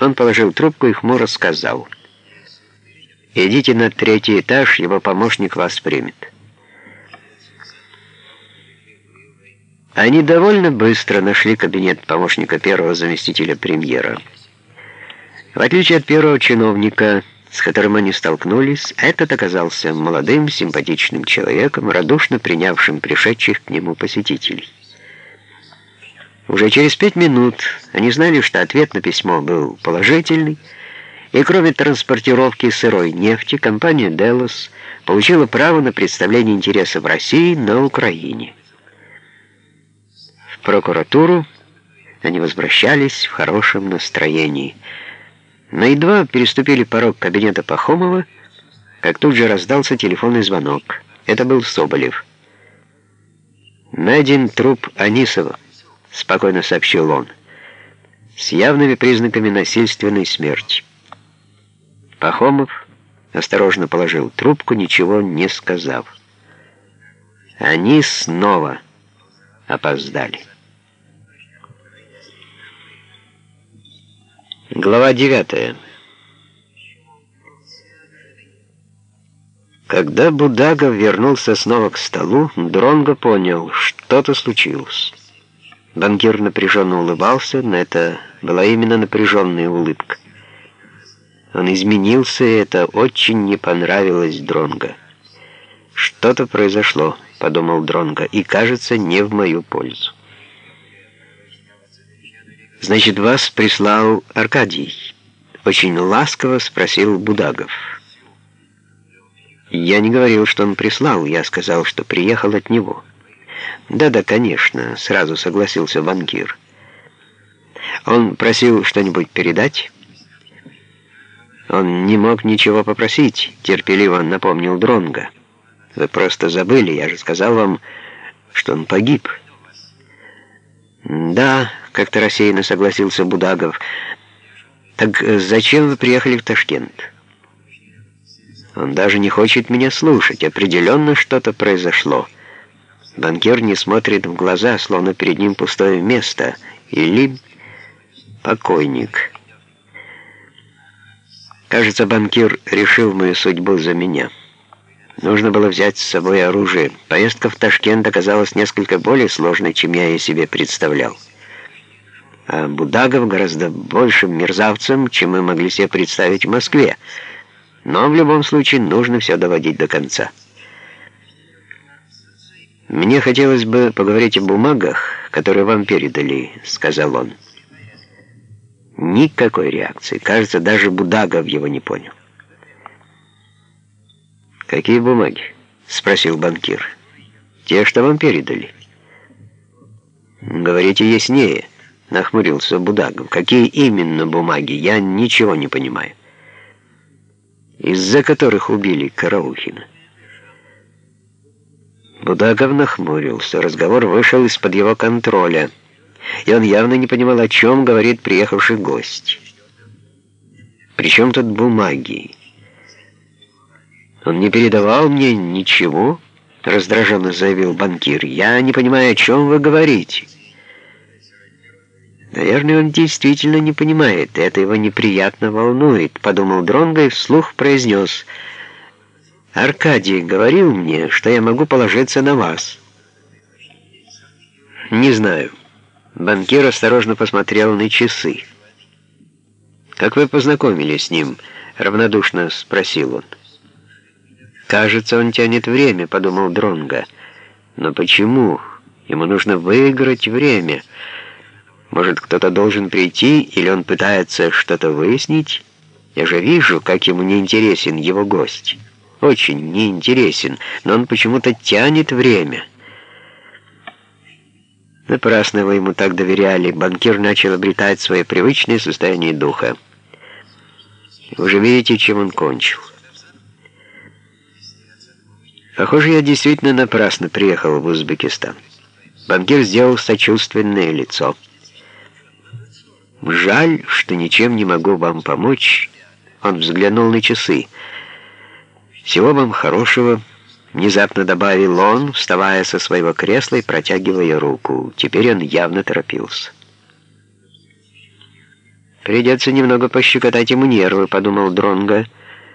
Он положил трубку и хмуро сказал. «Идите на третий этаж, его помощник вас примет». Они довольно быстро нашли кабинет помощника первого заместителя премьера. В отличие от первого чиновника, с которым они столкнулись, этот оказался молодым, симпатичным человеком, радушно принявшим пришедших к нему посетителей. Уже через пять минут они знали, что ответ на письмо был положительный, и кроме транспортировки сырой нефти, компания «Делос» получила право на представление интересов России на Украине. В прокуратуру они возвращались в хорошем настроении – но едва переступили порог кабинета Пахомова, как тут же раздался телефонный звонок. Это был Соболев. «Найден труп Анисова», — спокойно сообщил он, «с явными признаками насильственной смерти». Пахомов осторожно положил трубку, ничего не сказав. Они снова опоздали. Глава 9. Когда Будагов вернулся снова к столу, Дронго понял, что-то случилось. Банкир напряженно улыбался, но это была именно напряженная улыбка. Он изменился, и это очень не понравилось Дронго. «Что-то произошло», — подумал Дронго, — «и, кажется, не в мою пользу». «Значит, вас прислал Аркадий?» Очень ласково спросил Будагов. «Я не говорил, что он прислал, я сказал, что приехал от него». «Да-да, конечно», — сразу согласился банкир. «Он просил что-нибудь передать?» «Он не мог ничего попросить», — терпеливо напомнил Дронга. «Вы просто забыли, я же сказал вам, что он погиб». «Да», — как-то рассеянно согласился Будагов. «Так зачем вы приехали в Ташкент?» «Он даже не хочет меня слушать. Определенно что-то произошло. Банкир не смотрит в глаза, словно перед ним пустое место. Или покойник». Кажется, банкир решил мою судьбу за меня. Нужно было взять с собой оружие. Поездка в Ташкент оказалась несколько более сложной, чем я ее себе представлял. А Будагов гораздо большим мерзавцем, чем мы могли себе представить в Москве. Но в любом случае нужно все доводить до конца. «Мне хотелось бы поговорить о бумагах, которые вам передали», — сказал он. Никакой реакции. Кажется, даже Будагов его не понял. «Какие бумаги?» — спросил банкир. «Те, что вам передали». «Говорите яснее», — нахмурился Будагов. «Какие именно бумаги? Я ничего не понимаю». «Из-за которых убили Караухина». Будагов нахмурился. Разговор вышел из-под его контроля, и он явно не понимал, о чем говорит приехавший гость. «При чем тут бумаги?» «Он не передавал мне ничего», — раздраженно заявил банкир. «Я не понимаю, о чем вы говорите». «Наверное, он действительно не понимает, это его неприятно волнует», — подумал Дронго и вслух произнес. «Аркадий говорил мне, что я могу положиться на вас». «Не знаю». Банкир осторожно посмотрел на часы. «Как вы познакомились с ним?» — равнодушно спросил он. «Кажется, он тянет время», — подумал Дронга. «Но почему? Ему нужно выиграть время. Может, кто-то должен прийти, или он пытается что-то выяснить? Я же вижу, как ему неинтересен его гость. Очень неинтересен, но он почему-то тянет время». Напрасно вы ему так доверяли. Банкир начал обретать свое привычное состояние духа. Вы же видите, чем он кончил. Похоже, я действительно напрасно приехал в Узбекистан. Банкир сделал сочувственное лицо. «Жаль, что ничем не могу вам помочь». Он взглянул на часы. «Всего вам хорошего», — внезапно добавил он, вставая со своего кресла и протягивая руку. Теперь он явно торопился. Придется немного пощекотать ему нервы, подумал Дронга.